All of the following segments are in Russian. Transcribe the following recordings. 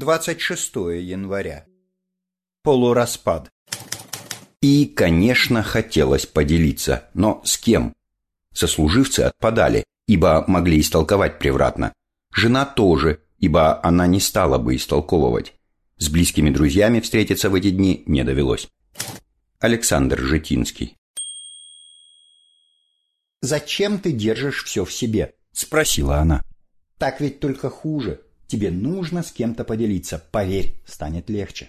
26 января. Полураспад. И, конечно, хотелось поделиться, но с кем? Сослуживцы отпадали, ибо могли истолковать превратно. Жена тоже, ибо она не стала бы истолковывать. С близкими друзьями встретиться в эти дни не довелось. Александр Житинский. «Зачем ты держишь все в себе?» – спросила она. «Так ведь только хуже. Тебе нужно с кем-то поделиться. Поверь, станет легче».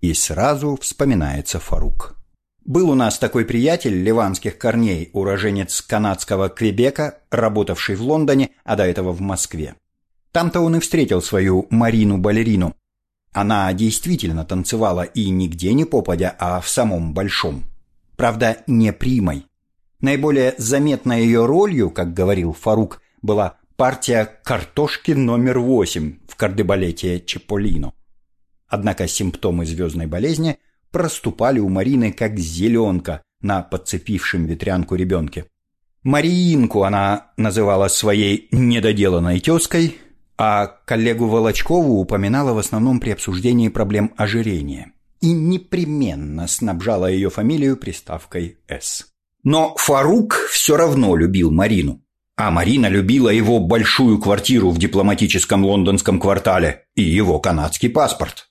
И сразу вспоминается Фарук. Был у нас такой приятель ливанских корней, уроженец канадского Квебека, работавший в Лондоне, а до этого в Москве. Там-то он и встретил свою Марину-балерину. Она действительно танцевала и нигде не попадя, а в самом большом. Правда, не примой. Наиболее заметной ее ролью, как говорил Фарук, была партия картошки номер восемь в кардебалете Чеполино. Однако симптомы звездной болезни – проступали у Марины как зеленка на подцепившем ветрянку ребенке. Мариинку она называла своей недоделанной тезкой, а коллегу Волочкову упоминала в основном при обсуждении проблем ожирения и непременно снабжала ее фамилию приставкой «С». Но Фарук все равно любил Марину. А Марина любила его большую квартиру в дипломатическом лондонском квартале и его канадский паспорт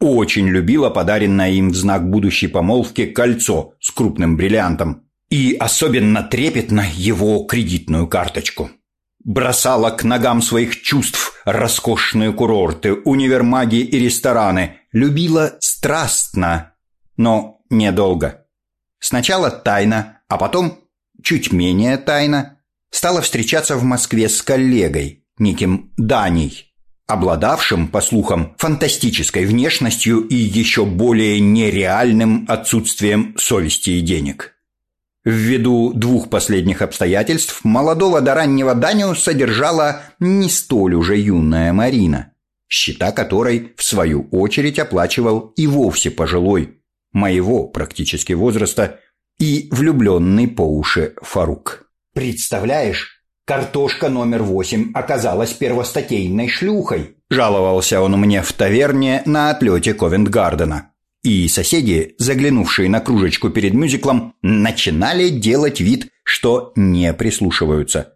очень любила подаренное им в знак будущей помолвки кольцо с крупным бриллиантом и особенно трепетно его кредитную карточку. Бросала к ногам своих чувств роскошные курорты, универмаги и рестораны. Любила страстно, но недолго. Сначала тайно, а потом чуть менее тайно стала встречаться в Москве с коллегой, неким Даней, обладавшим, по слухам, фантастической внешностью и еще более нереальным отсутствием совести и денег. Ввиду двух последних обстоятельств молодого до раннего Даню содержала не столь уже юная Марина, счета которой, в свою очередь, оплачивал и вовсе пожилой, моего практически возраста, и влюбленный по уши Фарук. «Представляешь, Картошка номер восемь оказалась первостатейной шлюхой. Жаловался он мне в таверне на отлете Ковент-Гардена. И соседи, заглянувшие на кружечку перед мюзиклом, начинали делать вид, что не прислушиваются.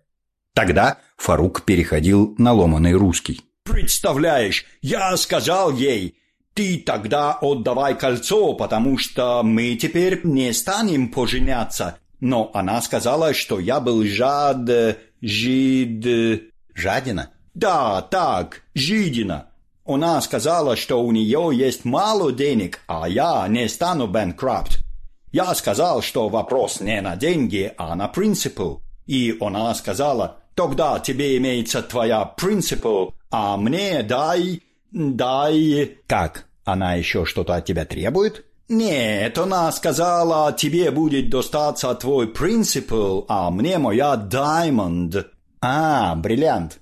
Тогда Фарук переходил на ломаный русский. «Представляешь, я сказал ей, ты тогда отдавай кольцо, потому что мы теперь не станем поженяться. Но она сказала, что я был жад... жид... Жадина? Да, так, жидина. Она сказала, что у нее есть мало денег, а я не стану bankrupt. Я сказал, что вопрос не на деньги, а на принципу. И она сказала, тогда тебе имеется твоя принципу, а мне дай... дай... Как? Она еще что-то от тебя требует? «Нет, она сказала, тебе будет достаться твой принципал, а мне моя даймонд». «А, бриллиант».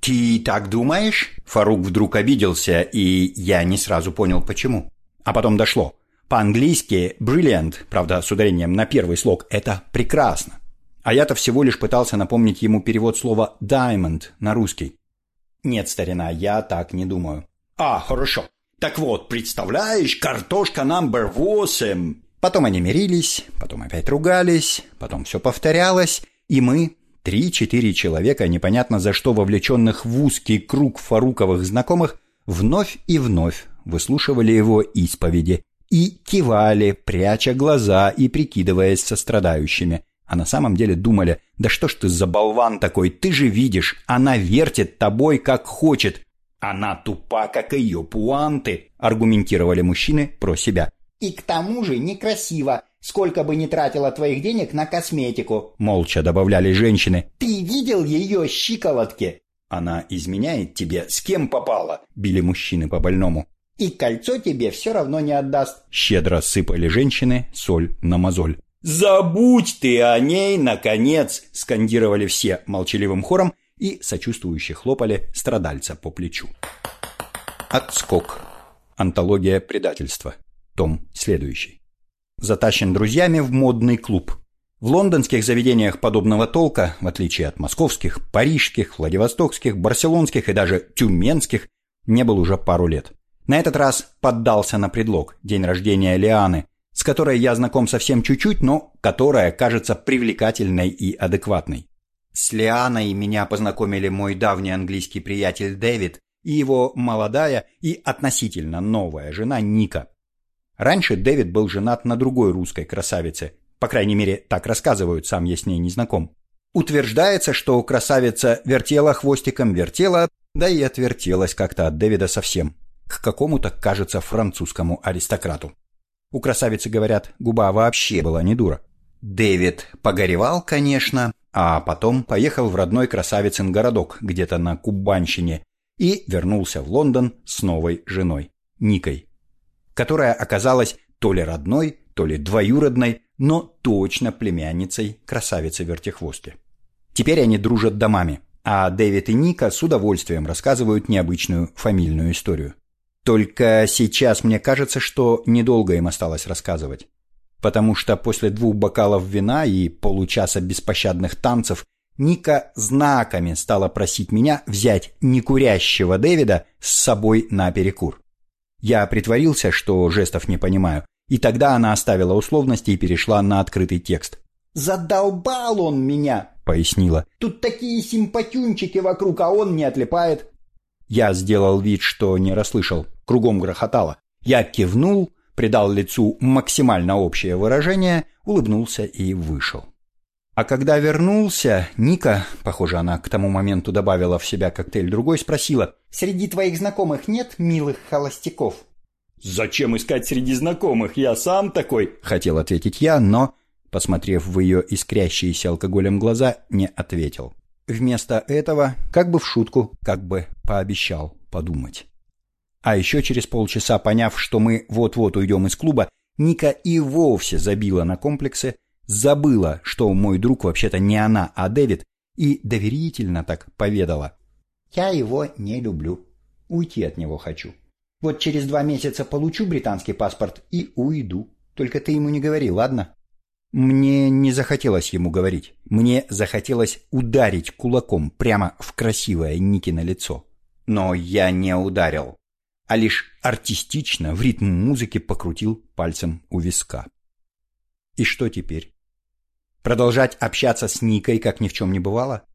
«Ты так думаешь?» Фарук вдруг обиделся, и я не сразу понял, почему. А потом дошло. По-английски «brilliant», правда, с ударением на первый слог, это прекрасно. А я-то всего лишь пытался напомнить ему перевод слова «diamond» на русский. Нет, старина, я так не думаю. «А, хорошо. Так вот, представляешь, картошка номер восемь. Потом они мирились, потом опять ругались, потом все повторялось, и мы, три-четыре человека, непонятно за что вовлеченных в узкий круг фаруковых знакомых, вновь и вновь выслушивали его исповеди и кивали, пряча глаза и прикидываясь сострадающими. А на самом деле думали, да что ж ты за болван такой, ты же видишь, она вертит тобой как хочет, «Она тупа, как ее пуанты», – аргументировали мужчины про себя. «И к тому же некрасиво, сколько бы ни тратила твоих денег на косметику», – молча добавляли женщины. «Ты видел ее щиколотки?» «Она изменяет тебе, с кем попала?» – били мужчины по больному. «И кольцо тебе все равно не отдаст», – щедро сыпали женщины соль на мозоль. «Забудь ты о ней, наконец!» – скандировали все молчаливым хором и сочувствующе хлопали страдальца по плечу. Отскок. Антология предательства. Том следующий. Затащен друзьями в модный клуб. В лондонских заведениях подобного толка, в отличие от московских, парижских, владивостокских, барселонских и даже тюменских, Не был уже пару лет. На этот раз поддался на предлог – день рождения Лианы, с которой я знаком совсем чуть-чуть, но которая кажется привлекательной и адекватной. С Лианой меня познакомили мой давний английский приятель Дэвид и его молодая и относительно новая жена Ника. Раньше Дэвид был женат на другой русской красавице, по крайней мере, так рассказывают, сам я с ней не знаком. Утверждается, что красавица вертела хвостиком, вертела, да и отвертелась как-то от Дэвида совсем, к какому-то, кажется, французскому аристократу. У красавицы, говорят, губа вообще была не дура. Дэвид погоревал, конечно, а потом поехал в родной красавицын городок где-то на Кубанщине и вернулся в Лондон с новой женой, Никой, которая оказалась то ли родной, то ли двоюродной, но точно племянницей красавицы-вертихвостки. Теперь они дружат домами, а Дэвид и Ника с удовольствием рассказывают необычную фамильную историю. Только сейчас мне кажется, что недолго им осталось рассказывать. Потому что после двух бокалов вина и получаса беспощадных танцев Ника знаками стала просить меня взять некурящего Дэвида с собой на перекур. Я притворился, что жестов не понимаю, и тогда она оставила условности и перешла на открытый текст. «Задолбал он меня!» — пояснила. «Тут такие симпатюнчики вокруг, а он не отлипает. Я сделал вид, что не расслышал. Кругом грохотало. Я кивнул, придал лицу максимально общее выражение, улыбнулся и вышел. А когда вернулся, Ника, похоже, она к тому моменту добавила в себя коктейль другой, спросила, «Среди твоих знакомых нет милых холостяков?» «Зачем искать среди знакомых? Я сам такой!» — хотел ответить я, но, посмотрев в ее искрящиеся алкоголем глаза, не ответил. Вместо этого, как бы в шутку, как бы пообещал подумать. А еще через полчаса, поняв, что мы вот-вот уйдем из клуба, Ника и вовсе забила на комплексы, забыла, что мой друг вообще-то не она, а Дэвид, и доверительно так поведала. «Я его не люблю. Уйти от него хочу. Вот через два месяца получу британский паспорт и уйду. Только ты ему не говори, ладно?» Мне не захотелось ему говорить. Мне захотелось ударить кулаком прямо в красивое Никино лицо. Но я не ударил, а лишь артистично в ритм музыки покрутил пальцем у виска. И что теперь? Продолжать общаться с Никой, как ни в чем не бывало?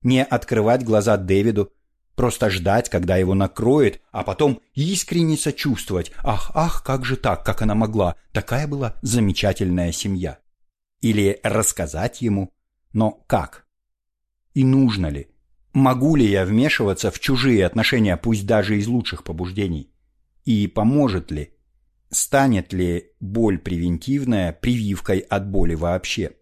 Не открывать глаза Дэвиду, просто ждать, когда его накроет, а потом искренне сочувствовать. Ах, ах, как же так, как она могла? Такая была замечательная семья. Или рассказать ему? Но как? И нужно ли? Могу ли я вмешиваться в чужие отношения, пусть даже из лучших побуждений? И поможет ли? Станет ли боль превентивная прививкой от боли вообще?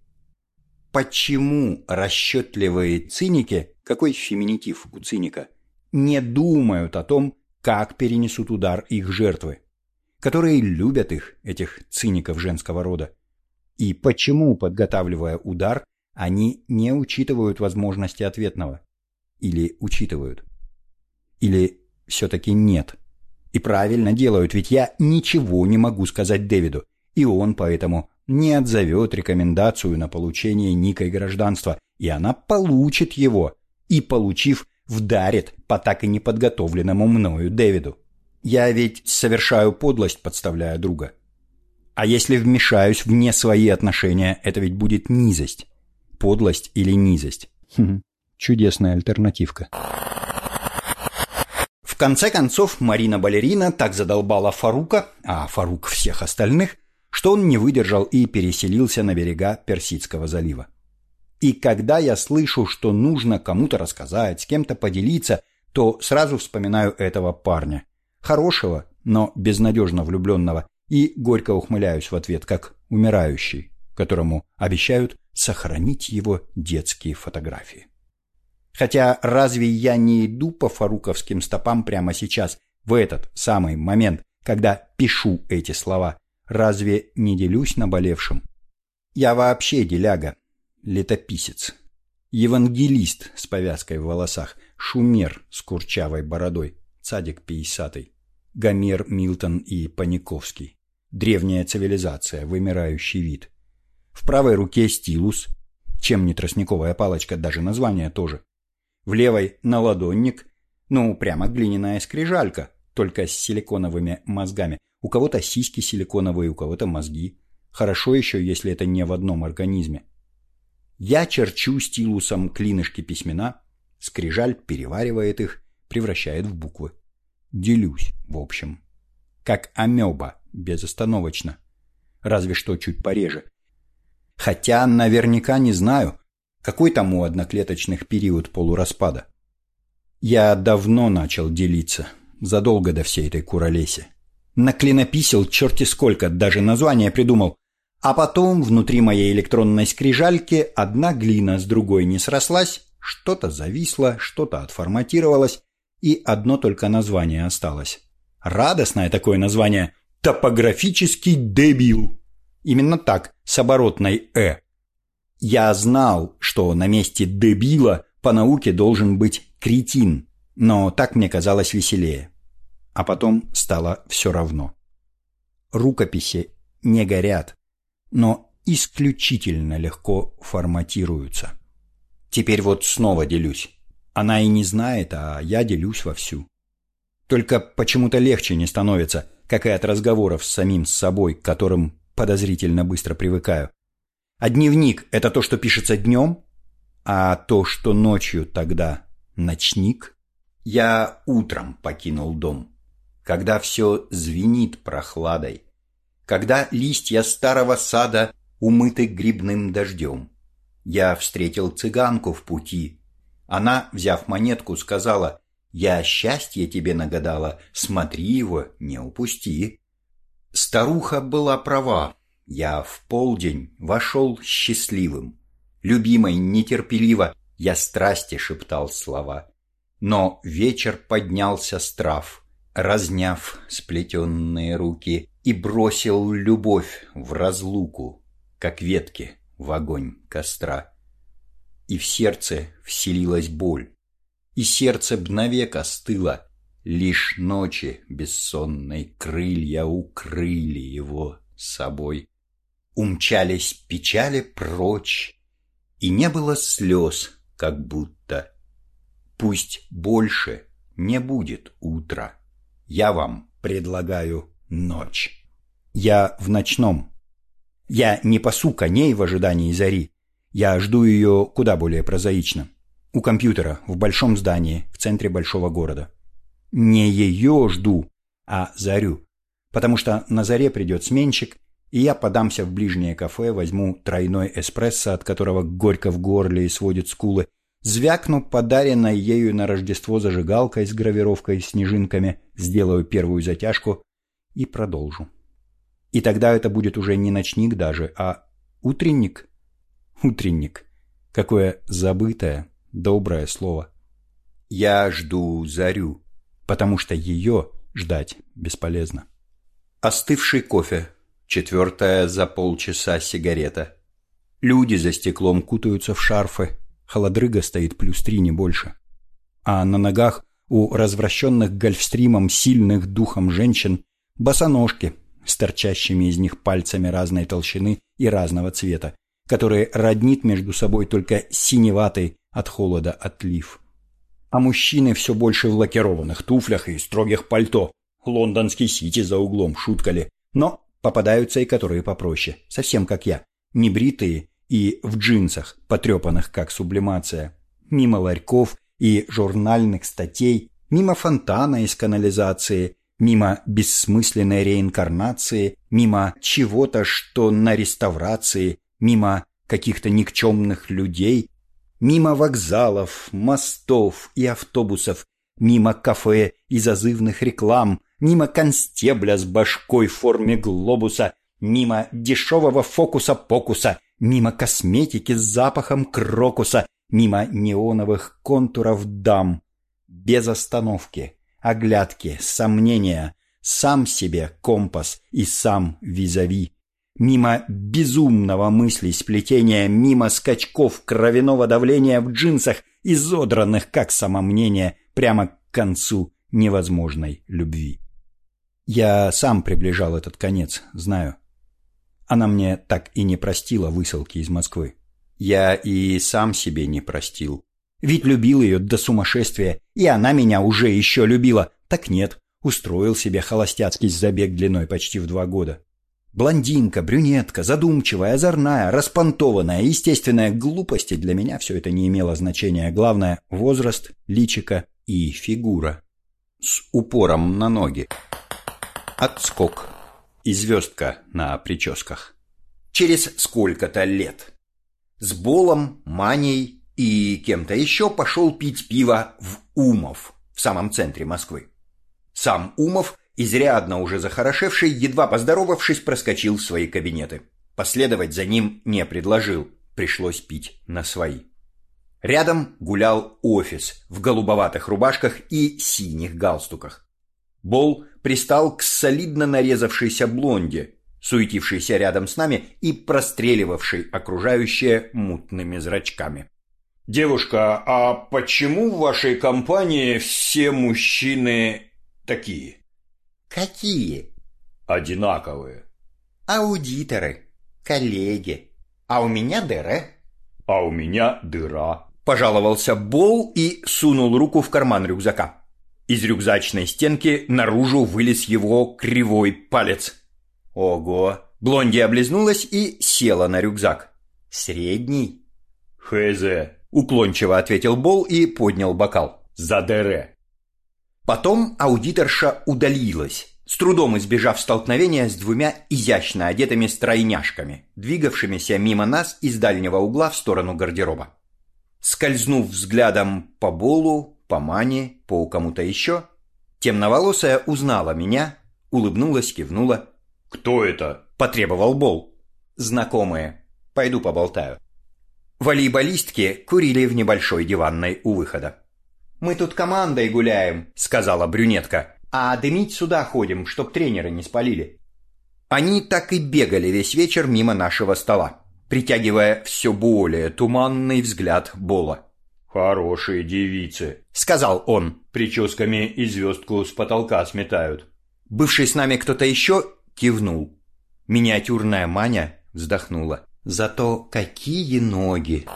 Почему расчетливые циники, какой феминитив у циника, не думают о том, как перенесут удар их жертвы, которые любят их, этих циников женского рода, и почему, подготавливая удар, они не учитывают возможности ответного? Или учитывают? Или все-таки нет? И правильно делают, ведь я ничего не могу сказать Дэвиду, и он поэтому не отзовет рекомендацию на получение Никой гражданства, и она получит его, и, получив, вдарит по так и неподготовленному мною Дэвиду. Я ведь совершаю подлость, подставляя друга. А если вмешаюсь в не свои отношения, это ведь будет низость. Подлость или низость. Хм, чудесная альтернативка. В конце концов, Марина-балерина так задолбала Фарука, а Фарук всех остальных, что он не выдержал и переселился на берега Персидского залива. И когда я слышу, что нужно кому-то рассказать, с кем-то поделиться, то сразу вспоминаю этого парня. Хорошего, но безнадежно влюбленного, и горько ухмыляюсь в ответ, как умирающий, которому обещают сохранить его детские фотографии. Хотя разве я не иду по фаруковским стопам прямо сейчас, в этот самый момент, когда пишу эти слова? Разве не делюсь наболевшим? Я вообще деляга, летописец, евангелист с повязкой в волосах, шумер с курчавой бородой, цадик пятисатый, Гомер, Милтон и Паниковский. Древняя цивилизация, вымирающий вид. В правой руке стилус, чем не тростниковая палочка, даже название тоже. В левой наладонник, Ну, прямо глиняная скрижалька, только с силиконовыми мозгами. У кого-то сиськи силиконовые, у кого-то мозги. Хорошо еще, если это не в одном организме. Я черчу стилусом клинышки письмена, скрижаль переваривает их, превращает в буквы. Делюсь, в общем. Как амеба, безостановочно. Разве что чуть пореже. Хотя наверняка не знаю, какой там у одноклеточных период полураспада. Я давно начал делиться, задолго до всей этой куролеси. Наклинописел черти сколько, даже название придумал. А потом внутри моей электронной скрижальки одна глина с другой не срослась, что-то зависло, что-то отформатировалось, и одно только название осталось. Радостное такое название – «Топографический дебил». Именно так, с оборотной «э». Я знал, что на месте «дебила» по науке должен быть «кретин», но так мне казалось веселее. А потом стало все равно. Рукописи не горят, но исключительно легко форматируются. Теперь вот снова делюсь. Она и не знает, а я делюсь вовсю. Только почему-то легче не становится, как и от разговоров с самим собой, к которым подозрительно быстро привыкаю. А дневник – это то, что пишется днем, а то, что ночью тогда ночник. Я утром покинул дом, когда все звенит прохладой, когда листья старого сада умыты грибным дождем. Я встретил цыганку в пути. Она, взяв монетку, сказала, «Я счастье тебе нагадала, смотри его, не упусти». Старуха была права. Я в полдень вошел счастливым. Любимой нетерпеливо я страсти шептал слова. Но вечер поднялся с трав, разняв сплетенные руки, и бросил любовь в разлуку, как ветки в огонь костра. И в сердце вселилась боль, и сердце б остыло, лишь ночи бессонной крылья укрыли его собой. Умчались печали прочь, и не было слез, как будто. Пусть больше не будет утра, я вам предлагаю ночь. Я в ночном. Я не пасу коней в ожидании зари. Я жду ее куда более прозаично. У компьютера, в большом здании, в центре большого города. Не ее жду, а зарю. Потому что на заре придет сменщик, и я подамся в ближнее кафе, возьму тройной эспрессо, от которого горько в горле и сводит скулы, звякну подаренной ею на Рождество зажигалкой с гравировкой снежинками, сделаю первую затяжку и продолжу. И тогда это будет уже не ночник даже, а утренник. Утренник. Какое забытое, доброе слово. Я жду зарю, потому что ее ждать бесполезно. Остывший кофе. Четвертая за полчаса сигарета. Люди за стеклом кутаются в шарфы. Холодрыга стоит плюс три, не больше. А на ногах у развращенных гольфстримом сильных духом женщин босоножки с торчащими из них пальцами разной толщины и разного цвета, которые роднит между собой только синеватый от холода отлив. А мужчины все больше в лакированных туфлях и строгих пальто. Лондонский сити за углом, шутка ли. Но попадаются и которые попроще, совсем как я. Небритые и в джинсах, потрепанных как сублимация. Мимо ларьков и журнальных статей, мимо фонтана из канализации мимо бессмысленной реинкарнации, мимо чего-то, что на реставрации, мимо каких-то никчемных людей, мимо вокзалов, мостов и автобусов, мимо кафе и зазывных реклам, мимо констебля с башкой в форме глобуса, мимо дешевого фокуса-покуса, мимо косметики с запахом крокуса, мимо неоновых контуров дам. Без остановки, оглядки, сомнения, сам себе компас и сам визави. Мимо безумного мысли сплетения, мимо скачков кровяного давления в джинсах, изодранных как самомнение, прямо к концу невозможной любви. Я сам приближал этот конец, знаю. Она мне так и не простила высылки из Москвы. Я и сам себе не простил. Ведь любил ее до сумасшествия, и она меня уже еще любила. Так нет, устроил себе холостяцкий забег длиной почти в два года. Блондинка, брюнетка, задумчивая, озорная, распонтованная, естественная глупости для меня все это не имело значения. Главное – возраст, личика и фигура. С упором на ноги. Отскок. И звездка на прическах. Через сколько-то лет. С Болом, Маней и кем-то еще пошел пить пиво в Умов, в самом центре Москвы. Сам Умов изрядно уже захорошевший, едва поздоровавшись, проскочил в свои кабинеты. Последовать за ним не предложил, пришлось пить на свои. Рядом гулял офис в голубоватых рубашках и синих галстуках. Бол пристал к солидно нарезавшейся блонде, суетившейся рядом с нами и простреливавшей окружающее мутными зрачками. «Девушка, а почему в вашей компании все мужчины такие?» Какие? Одинаковые. Аудиторы, коллеги. А у меня дыра. А у меня дыра. Пожаловался Бол и сунул руку в карман рюкзака. Из рюкзачной стенки наружу вылез его кривой палец. Ого! Блонди облизнулась и села на рюкзак. Средний? Хз. Уклончиво ответил Бол и поднял бокал. За ДР. Потом аудиторша удалилась, с трудом избежав столкновения с двумя изящно одетыми стройняшками, двигавшимися мимо нас из дальнего угла в сторону гардероба. Скользнув взглядом по Болу, по Мане, по кому-то еще, темноволосая узнала меня, улыбнулась, кивнула. «Кто это?» – потребовал Бол. «Знакомые. Пойду поболтаю». Волейболистки курили в небольшой диванной у выхода. «Мы тут командой гуляем», — сказала брюнетка. «А дымить сюда ходим, чтоб тренеры не спалили». Они так и бегали весь вечер мимо нашего стола, притягивая все более туманный взгляд Бола. «Хорошие девицы», — сказал он. «Прическами и звездку с потолка сметают». Бывший с нами кто-то еще кивнул. Миниатюрная Маня вздохнула. «Зато какие ноги!»